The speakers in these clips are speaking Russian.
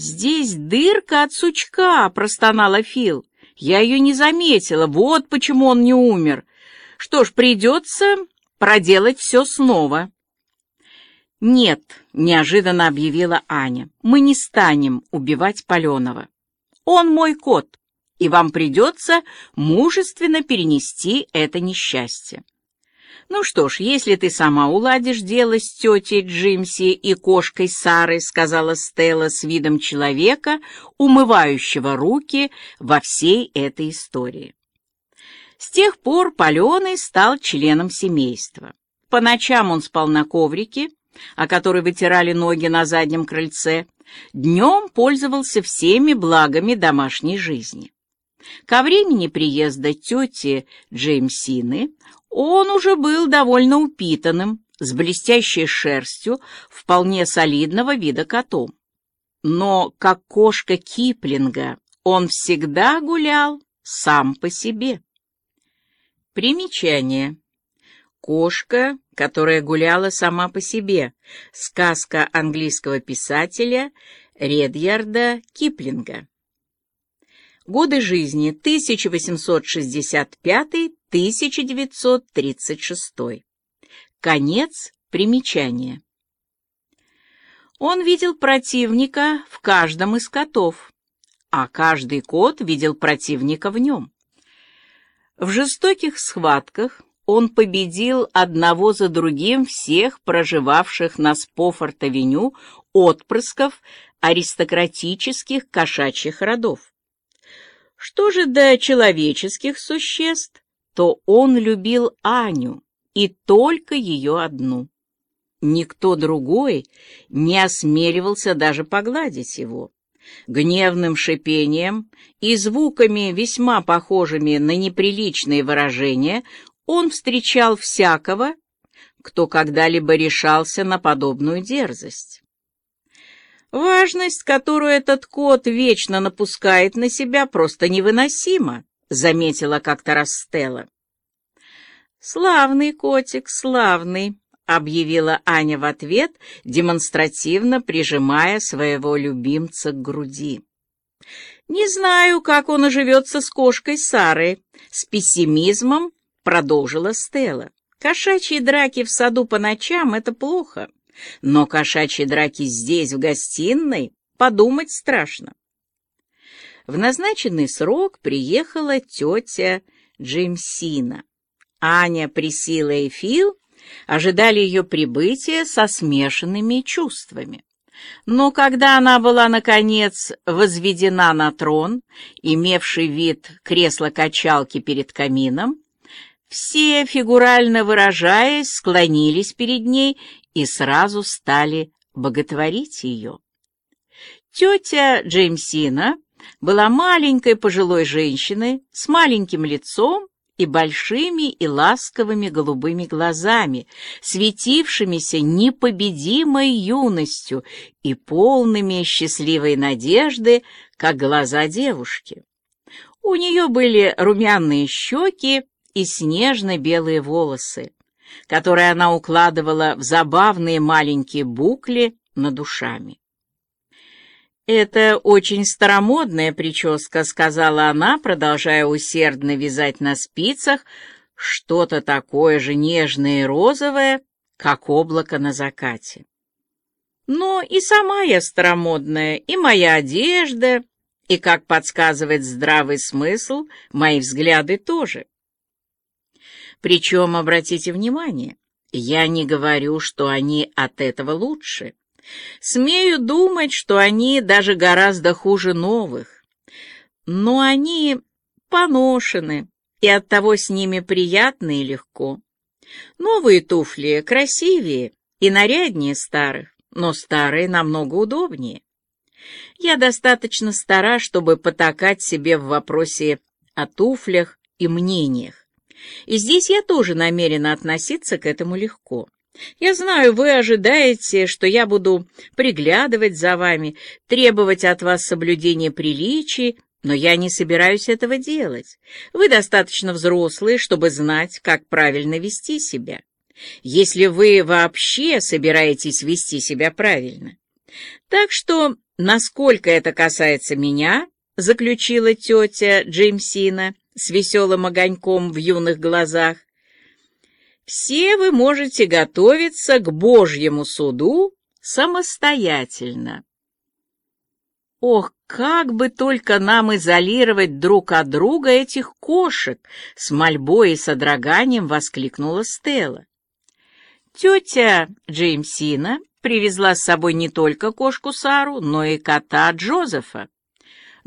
«Здесь дырка от сучка», — простонала Фил. «Я ее не заметила, вот почему он не умер. Что ж, придется проделать все снова». «Нет», — неожиданно объявила Аня, — «мы не станем убивать Паленова. Он мой кот, и вам придется мужественно перенести это несчастье». «Ну что ж, если ты сама уладишь дело с тетей Джимси и кошкой Сарой», — сказала Стелла с видом человека, умывающего руки во всей этой истории. С тех пор Паленый стал членом семейства. По ночам он спал на коврике, о который вытирали ноги на заднем крыльце, днем пользовался всеми благами домашней жизни. Ко времени приезда тети Джеймсины он уже был довольно упитанным, с блестящей шерстью, вполне солидного вида котом. Но, как кошка Киплинга, он всегда гулял сам по себе. Примечание. Кошка, которая гуляла сама по себе. Сказка английского писателя Редьярда Киплинга. Годы жизни 1865-1936. Конец примечания. Он видел противника в каждом из котов, а каждый кот видел противника в нем. В жестоких схватках он победил одного за другим всех проживавших на Спофорт-авеню отпрысков аристократических кошачьих родов. Что же до человеческих существ, то он любил Аню и только ее одну. Никто другой не осмеливался даже погладить его. Гневным шипением и звуками, весьма похожими на неприличные выражения, он встречал всякого, кто когда-либо решался на подобную дерзость. Важность, которую этот кот вечно напускает на себя, просто невыносима, заметила как-то Растелла. Славный котик, славный, объявила Аня в ответ, демонстративно прижимая своего любимца к груди. Не знаю, как он оживется с кошкой Сарой, с пессимизмом продолжила Стелла. Кошачьи драки в саду по ночам — это плохо. Но кошачьи драки здесь, в гостиной, подумать страшно. В назначенный срок приехала тетя Джеймсина. Аня, Присила и Фил ожидали ее прибытия со смешанными чувствами. Но когда она была, наконец, возведена на трон, имевший вид кресла-качалки перед камином, все, фигурально выражаясь, склонились перед ней и сразу стали боготворить ее. Тетя Джеймсина была маленькой пожилой женщиной с маленьким лицом и большими и ласковыми голубыми глазами, светившимися непобедимой юностью и полными счастливой надежды, как глаза девушки. У нее были румяные щеки и снежно-белые волосы которые она укладывала в забавные маленькие букли над ушами. «Это очень старомодная прическа», — сказала она, продолжая усердно вязать на спицах что-то такое же нежное и розовое, как облако на закате. «Но и сама я старомодная, и моя одежда, и, как подсказывает здравый смысл, мои взгляды тоже». Причем, обратите внимание, я не говорю, что они от этого лучше. Смею думать, что они даже гораздо хуже новых. Но они поношены, и оттого с ними приятно и легко. Новые туфли красивее и наряднее старых, но старые намного удобнее. Я достаточно стара, чтобы потакать себе в вопросе о туфлях и мнениях. И здесь я тоже намерена относиться к этому легко. Я знаю, вы ожидаете, что я буду приглядывать за вами, требовать от вас соблюдения приличий, но я не собираюсь этого делать. Вы достаточно взрослые, чтобы знать, как правильно вести себя. Если вы вообще собираетесь вести себя правильно. Так что Насколько это касается меня, заключила тетя Джеймсина с веселым огоньком в юных глазах, все вы можете готовиться к Божьему суду самостоятельно. Ох, как бы только нам изолировать друг от друга этих кошек, с мольбой и содроганием воскликнула Стелла. Тетя Джеймсина привезла с собой не только кошку Сару, но и кота Джозефа.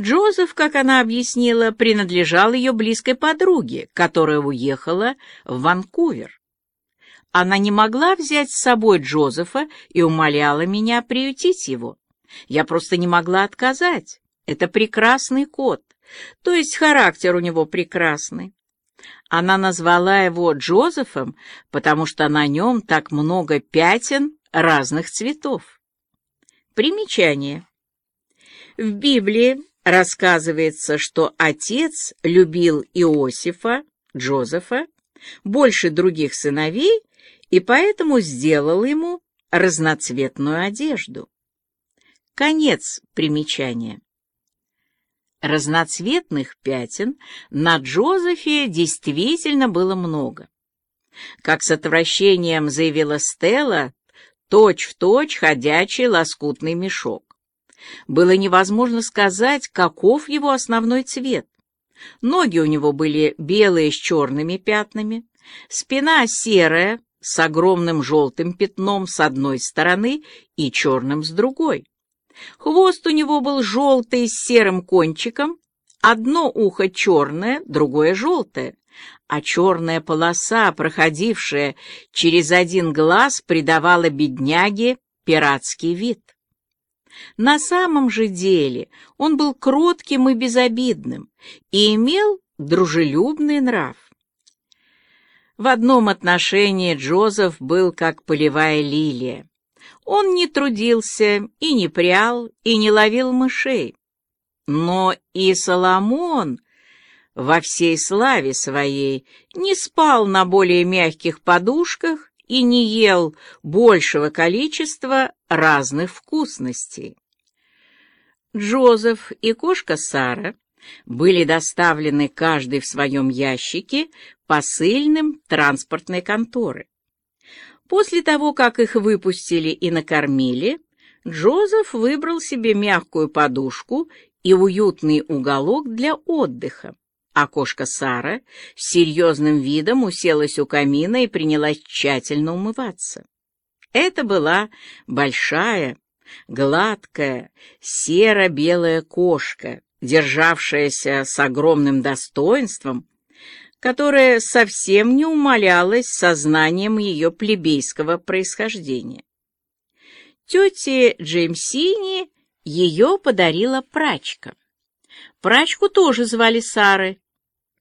Джозеф, как она объяснила, принадлежал ее близкой подруге, которая уехала в Ванкувер. Она не могла взять с собой Джозефа и умоляла меня приютить его. Я просто не могла отказать. Это прекрасный кот, то есть характер у него прекрасный. Она назвала его Джозефом, потому что на нем так много пятен разных цветов. Примечание. В Библии рассказывается, что отец любил Иосифа, Джозефа, больше других сыновей и поэтому сделал ему разноцветную одежду. Конец примечания. Разноцветных пятен на Джозефе действительно было много. Как с отвращением заявила Стелла, точь-в-точь точь ходячий лоскутный мешок. Было невозможно сказать, каков его основной цвет. Ноги у него были белые с черными пятнами, спина серая, с огромным желтым пятном с одной стороны и черным с другой. Хвост у него был желтый с серым кончиком, одно ухо черное, другое желтое, а черная полоса, проходившая через один глаз, придавала бедняге пиратский вид. На самом же деле он был кротким и безобидным и имел дружелюбный нрав. В одном отношении Джозеф был как полевая лилия. Он не трудился и не прял, и не ловил мышей. Но и Соломон во всей славе своей не спал на более мягких подушках и не ел большего количества разных вкусностей. Джозеф и кошка Сара были доставлены каждый в своем ящике посыльным транспортной конторы. После того, как их выпустили и накормили, Джозеф выбрал себе мягкую подушку и уютный уголок для отдыха, а кошка Сара с серьезным видом уселась у камина и принялась тщательно умываться. Это была большая, гладкая, серо-белая кошка, державшаяся с огромным достоинством, которое совсем не умалялось сознанием ее плебейского происхождения. Тете Джеймсини ее подарила прачка. Прачку тоже звали Сары,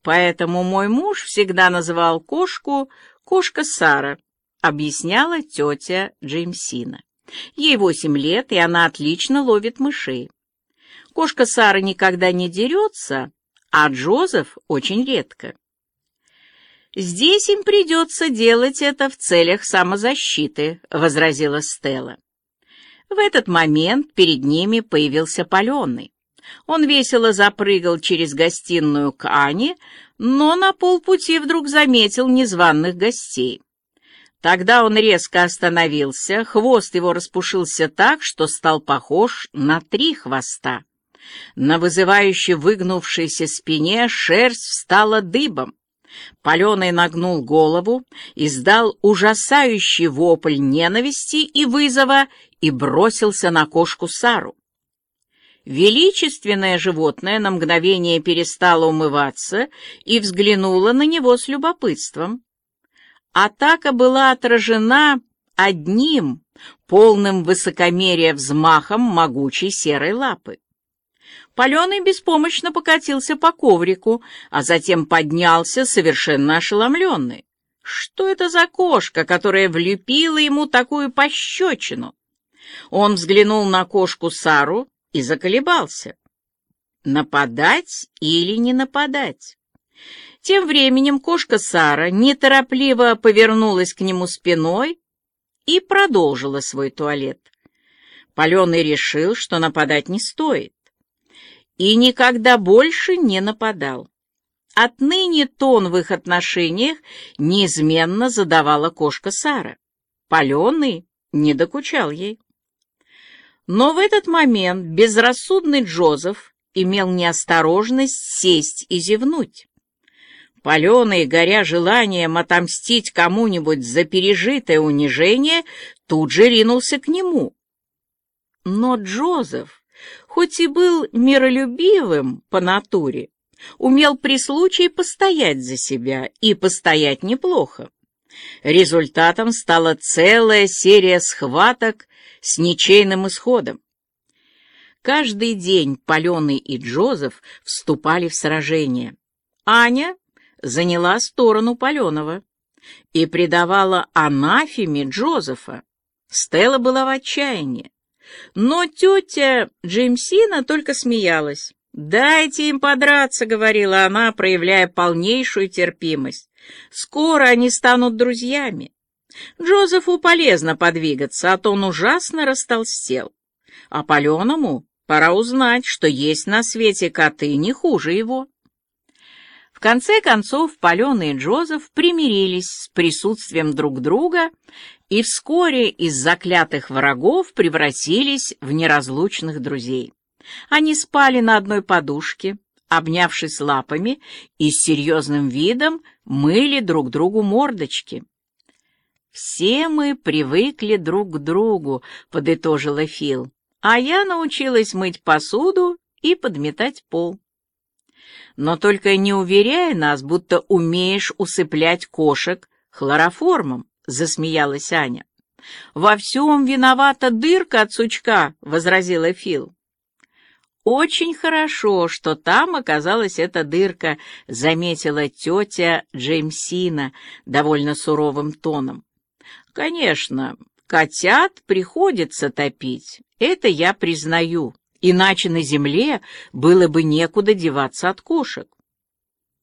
поэтому мой муж всегда называл кошку «кошка Сара», объясняла тетя Джеймсина. Ей восемь лет, и она отлично ловит мышей. Кошка Сара никогда не дерется, а Джозеф очень редко. «Здесь им придется делать это в целях самозащиты», — возразила Стелла. В этот момент перед ними появился Паленый. Он весело запрыгал через гостиную к Ане, но на полпути вдруг заметил незваных гостей. Тогда он резко остановился, хвост его распушился так, что стал похож на три хвоста. На вызывающе выгнувшейся спине шерсть встала дыбом. Паленый нагнул голову, издал ужасающий вопль ненависти и вызова и бросился на кошку Сару. Величественное животное на мгновение перестало умываться и взглянуло на него с любопытством. Атака была отражена одним, полным высокомерия взмахом могучей серой лапы. Паленый беспомощно покатился по коврику, а затем поднялся, совершенно ошеломленный. Что это за кошка, которая влепила ему такую пощечину? Он взглянул на кошку Сару и заколебался. Нападать или не нападать? Тем временем кошка Сара неторопливо повернулась к нему спиной и продолжила свой туалет. Паленый решил, что нападать не стоит. И никогда больше не нападал. Отныне тон в их отношениях неизменно задавала кошка Сара. Паленый не докучал ей. Но в этот момент безрассудный Джозеф имел неосторожность сесть и зевнуть. Паленый, горя желанием отомстить кому-нибудь за пережитое унижение, тут же ринулся к нему. Но Джозеф, хоть и был миролюбивым по натуре, умел при случае постоять за себя и постоять неплохо. Результатом стала целая серия схваток с ничейным исходом. Каждый день Паленый и Джозеф вступали в сражение. Аня заняла сторону Паленова и предавала анафеме Джозефа. Стелла была в отчаянии. Но тетя Джеймсина только смеялась. «Дайте им подраться», — говорила она, проявляя полнейшую терпимость. «Скоро они станут друзьями. Джозефу полезно подвигаться, а то он ужасно растолстел. А Паленому пора узнать, что есть на свете коты не хуже его». В конце концов, Паленый и Джозеф примирились с присутствием друг друга и вскоре из заклятых врагов превратились в неразлучных друзей. Они спали на одной подушке, обнявшись лапами, и с серьезным видом мыли друг другу мордочки. «Все мы привыкли друг к другу», — подытожила Фил, «а я научилась мыть посуду и подметать пол». Но только не уверяй нас, будто умеешь усыплять кошек хлороформом, засмеялась Аня. Во всем виновата дырка от сучка, возразила Фил. Очень хорошо, что там оказалась эта дырка, заметила тетя Джеймсина довольно суровым тоном. Конечно, котят приходится топить, это я признаю, Иначе на земле было бы некуда деваться от кошек.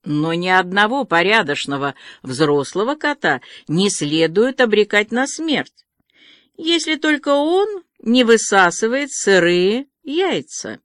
Но ни одного порядочного взрослого кота не следует обрекать на смерть, если только он не высасывает сырые яйца.